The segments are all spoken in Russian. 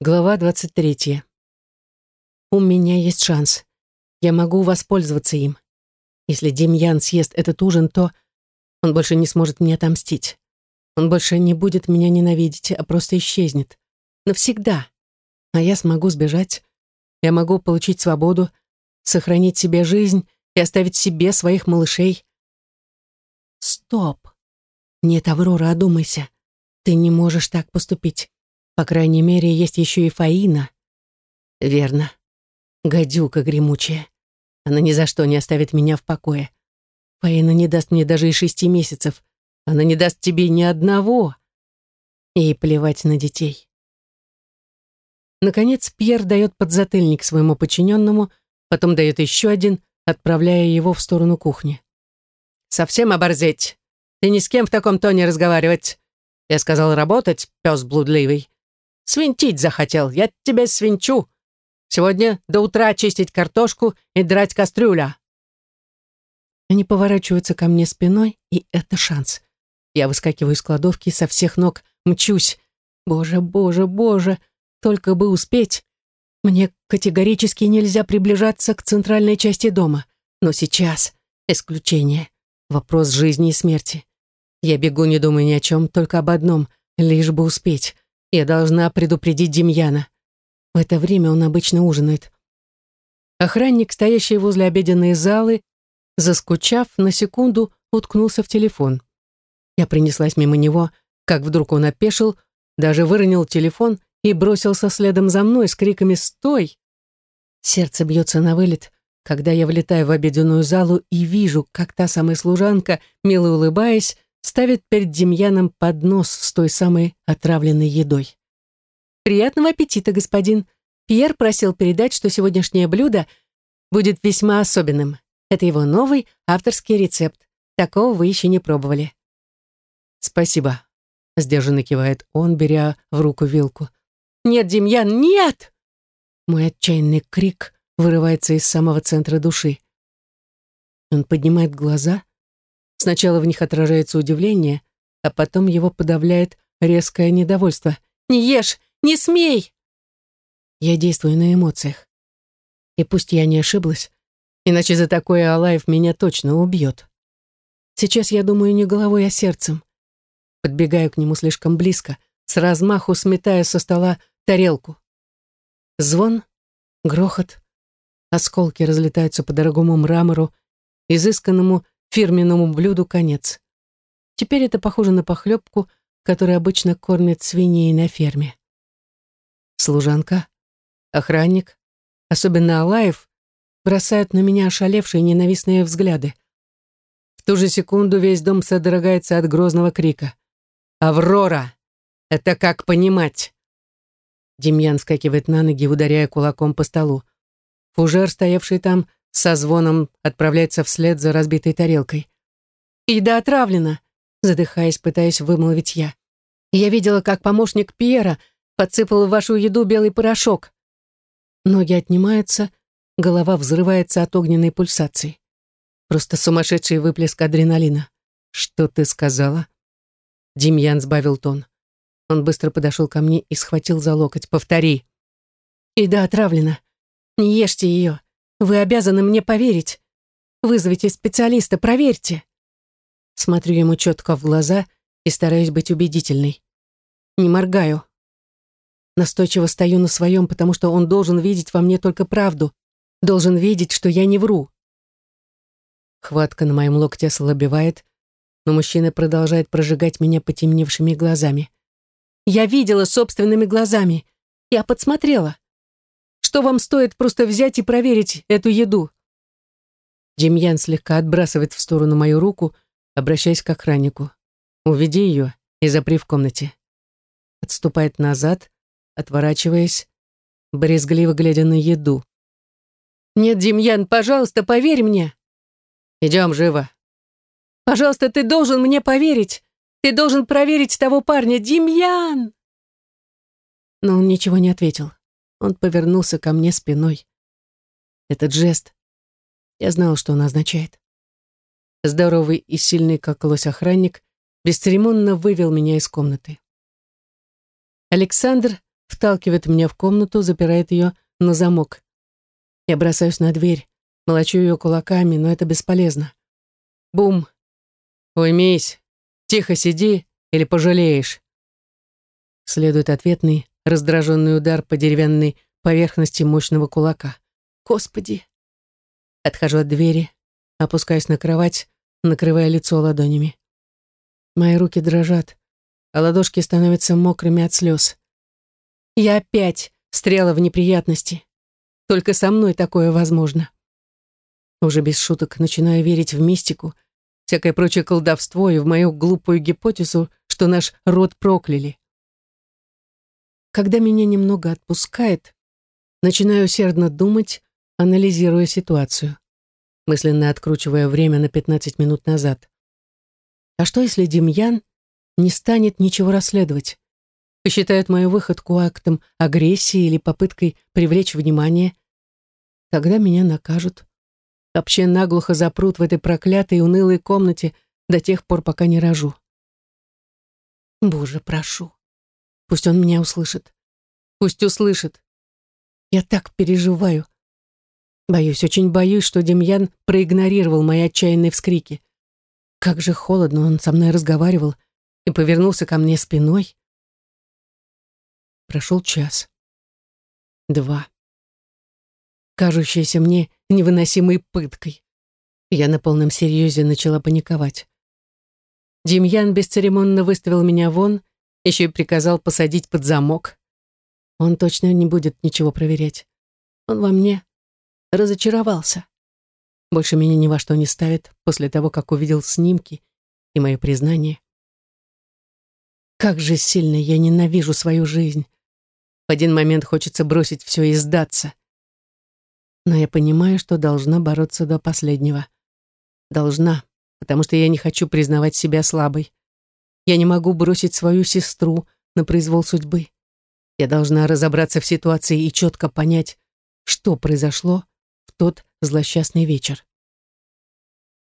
Глава 23. У меня есть шанс. Я могу воспользоваться им. Если Демьян съест этот ужин, то он больше не сможет мне отомстить. Он больше не будет меня ненавидеть, а просто исчезнет. Навсегда. А я смогу сбежать. Я могу получить свободу, сохранить себе жизнь и оставить себе своих малышей. Стоп. Нет, Аврора, одумайся. Ты не можешь так поступить. По крайней мере, есть еще и Фаина. Верно. Гадюка гремучая. Она ни за что не оставит меня в покое. Фаина не даст мне даже и шести месяцев. Она не даст тебе ни одного. И плевать на детей. Наконец Пьер дает подзатыльник своему подчиненному, потом дает еще один, отправляя его в сторону кухни. «Совсем оборзеть! Ты ни с кем в таком тоне разговаривать! Я сказал работать, пес блудливый. Свинтить захотел, я тебе свинчу. Сегодня до утра чистить картошку и драть кастрюля. Они поворачиваются ко мне спиной, и это шанс. Я выскакиваю из кладовки, со всех ног мчусь. Боже, боже, боже, только бы успеть. Мне категорически нельзя приближаться к центральной части дома. Но сейчас исключение. Вопрос жизни и смерти. Я бегу, не думая ни о чем, только об одном, лишь бы успеть. Я должна предупредить Демьяна. В это время он обычно ужинает. Охранник, стоящий возле обеденной залы, заскучав, на секунду уткнулся в телефон. Я принеслась мимо него, как вдруг он опешил, даже выронил телефон и бросился следом за мной с криками «Стой!». Сердце бьется на вылет, когда я влетаю в обеденную залу и вижу, как та самая служанка, мило улыбаясь, ставит перед Демьяном поднос с той самой отравленной едой. «Приятного аппетита, господин. Пьер просил передать, что сегодняшнее блюдо будет весьма особенным. Это его новый авторский рецепт. Такого вы еще не пробовали». «Спасибо», — сдержанно кивает он, беря в руку вилку. «Нет, Демьян, нет!» Мой отчаянный крик вырывается из самого центра души. Он поднимает глаза, Сначала в них отражается удивление, а потом его подавляет резкое недовольство. «Не ешь! Не смей!» Я действую на эмоциях. И пусть я не ошиблась, иначе за такое Алаев меня точно убьет. Сейчас я думаю не головой, а сердцем. Подбегаю к нему слишком близко, с размаху сметая со стола тарелку. Звон, грохот, осколки разлетаются по дорогому мрамору, изысканному фирменному блюду конец. Теперь это похоже на похлебку, которой обычно кормят свиней на ферме. Служанка, охранник, особенно Алаев, бросают на меня ошалевшие ненавистные взгляды. В ту же секунду весь дом содрогается от грозного крика. «Аврора! Это как понимать?» Демьян вскакивает на ноги, ударяя кулаком по столу. Фужер, стоявший там, со звоном отправляется вслед за разбитой тарелкой. «Еда отравлена», задыхаясь, пытаясь вымолвить я. «Я видела, как помощник Пьера подсыпал в вашу еду белый порошок». Ноги отнимаются, голова взрывается от огненной пульсации. Просто сумасшедший выплеск адреналина. «Что ты сказала?» Демьян сбавил тон. Он быстро подошел ко мне и схватил за локоть. «Повтори». «Еда отравлена. Не ешьте ее. Вы обязаны мне поверить. Вызовите специалиста, проверьте. Смотрю ему четко в глаза и стараюсь быть убедительной. Не моргаю. Настойчиво стою на своем, потому что он должен видеть во мне только правду. Должен видеть, что я не вру. Хватка на моем локте ослабевает, но мужчина продолжает прожигать меня потемневшими глазами. Я видела собственными глазами. Я подсмотрела что вам стоит просто взять и проверить эту еду?» Демьян слегка отбрасывает в сторону мою руку, обращаясь к охраннику. «Уведи ее и запри в комнате». Отступает назад, отворачиваясь, брезгливо глядя на еду. «Нет, Демьян, пожалуйста, поверь мне!» «Идем, живо!» «Пожалуйста, ты должен мне поверить! Ты должен проверить того парня, Демьян!» Но он ничего не ответил. Он повернулся ко мне спиной. Этот жест. Я знал, что он означает. Здоровый и сильный, как лось охранник, бесцеремонно вывел меня из комнаты. Александр вталкивает меня в комнату, запирает ее на замок. Я бросаюсь на дверь, молочу ее кулаками, но это бесполезно. Бум! Уймись! Тихо сиди или пожалеешь. Следует ответный, раздраженный удар по деревянной поверхности мощного кулака. Господи! Отхожу от двери, опускаюсь на кровать, накрывая лицо ладонями. Мои руки дрожат, а ладошки становятся мокрыми от слез. Я опять встряла в неприятности. Только со мной такое возможно. Уже без шуток начинаю верить в мистику, всякое прочее колдовство и в мою глупую гипотезу, что наш род прокляли. Когда меня немного отпускает, начинаю усердно думать, анализируя ситуацию, мысленно откручивая время на 15 минут назад. А что, если Демьян не станет ничего расследовать? Посчитает мою выходку актом агрессии или попыткой привлечь внимание? Тогда меня накажут. Вообще наглухо запрут в этой проклятой унылой комнате до тех пор, пока не рожу. Боже, прошу. Пусть он меня услышит. Пусть услышит. Я так переживаю. Боюсь, очень боюсь, что Демьян проигнорировал мои отчаянные вскрики. Как же холодно он со мной разговаривал и повернулся ко мне спиной. Прошел час. Два. Кажущаяся мне невыносимой пыткой. Я на полном серьезе начала паниковать. Демьян бесцеремонно выставил меня вон, еще и приказал посадить под замок. Он точно не будет ничего проверять. Он во мне разочаровался. Больше меня ни во что не ставит после того, как увидел снимки и мое признание. Как же сильно я ненавижу свою жизнь. В один момент хочется бросить все и сдаться. Но я понимаю, что должна бороться до последнего. Должна, потому что я не хочу признавать себя слабой. Я не могу бросить свою сестру на произвол судьбы. Я должна разобраться в ситуации и четко понять, что произошло в тот злосчастный вечер.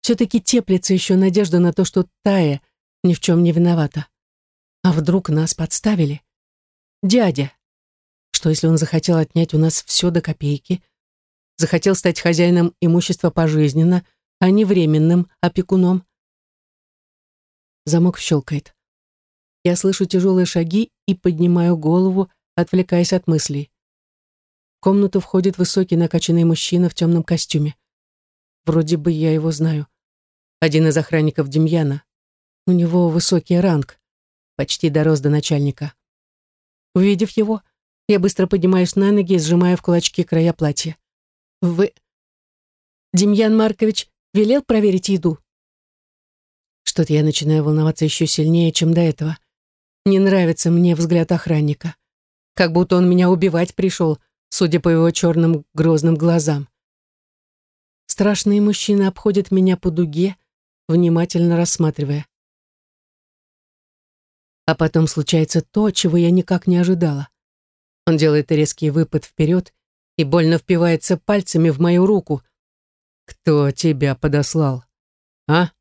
Все-таки теплится еще надежда на то, что Тая ни в чем не виновата. А вдруг нас подставили? Дядя. Что, если он захотел отнять у нас все до копейки? Захотел стать хозяином имущества пожизненно, а не временным опекуном? Замок щелкает. Я слышу тяжелые шаги и поднимаю голову, отвлекаясь от мыслей. В комнату входит высокий накачанный мужчина в темном костюме. Вроде бы я его знаю. Один из охранников Демьяна. У него высокий ранг, почти дорос до начальника. Увидев его, я быстро поднимаюсь на ноги и сжимаю в кулачки края платья. «Вы...» «Демьян Маркович велел проверить еду?» Что-то я начинаю волноваться еще сильнее, чем до этого. Не нравится мне взгляд охранника. Как будто он меня убивать пришел, судя по его черным грозным глазам. Страшные мужчины обходят меня по дуге, внимательно рассматривая. А потом случается то, чего я никак не ожидала. Он делает резкий выпад вперед и больно впивается пальцами в мою руку. «Кто тебя подослал? А?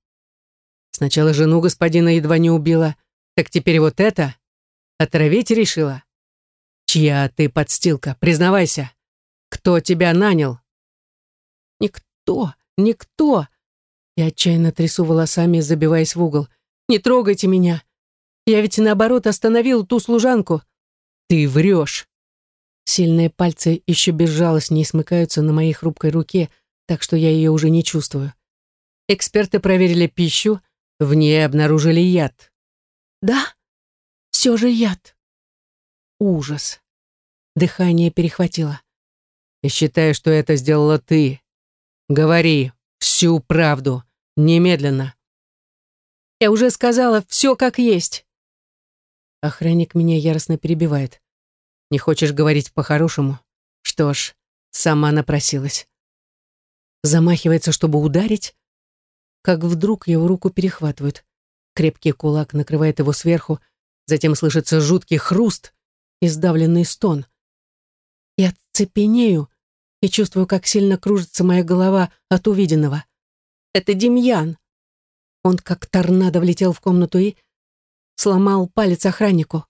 Сначала жену господина едва не убила, так теперь вот это? Отравить решила? Чья ты подстилка? Признавайся. Кто тебя нанял? Никто, никто. Я отчаянно трясу волосами, забиваясь в угол. Не трогайте меня. Я ведь наоборот остановил ту служанку. Ты врешь. Сильные пальцы еще безжалостнее смыкаются на моей хрупкой руке, так что я ее уже не чувствую. Эксперты проверили пищу, в ней обнаружили яд. Да, все же яд. Ужас. Дыхание перехватило. Я считаю, что это сделала ты. Говори всю правду, немедленно. Я уже сказала все как есть. Охранник меня яростно перебивает. Не хочешь говорить по-хорошему? Что ж, сама напросилась. Замахивается, чтобы ударить, как вдруг его руку перехватывают. Крепкий кулак накрывает его сверху, затем слышится жуткий хруст и сдавленный стон. Я цепенею и чувствую, как сильно кружится моя голова от увиденного. Это Демьян. Он как торнадо влетел в комнату и сломал палец охраннику.